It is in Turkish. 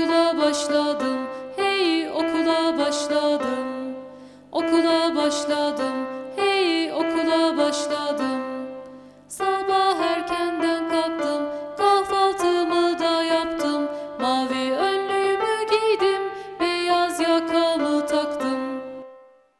okula başladım hey okula başladım. Okula başladım hey okula başladım. Sabah erkenden kalktım kahvaltımı da yaptım. Mavi önlüğümü giydim beyaz yakamı taktım.